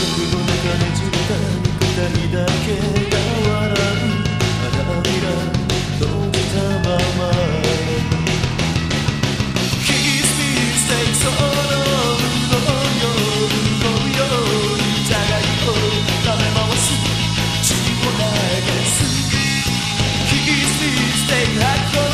の中で釣れた肉体だけが笑う花びら閉じたまま Kiss these days all over 回す「キスして吐こう」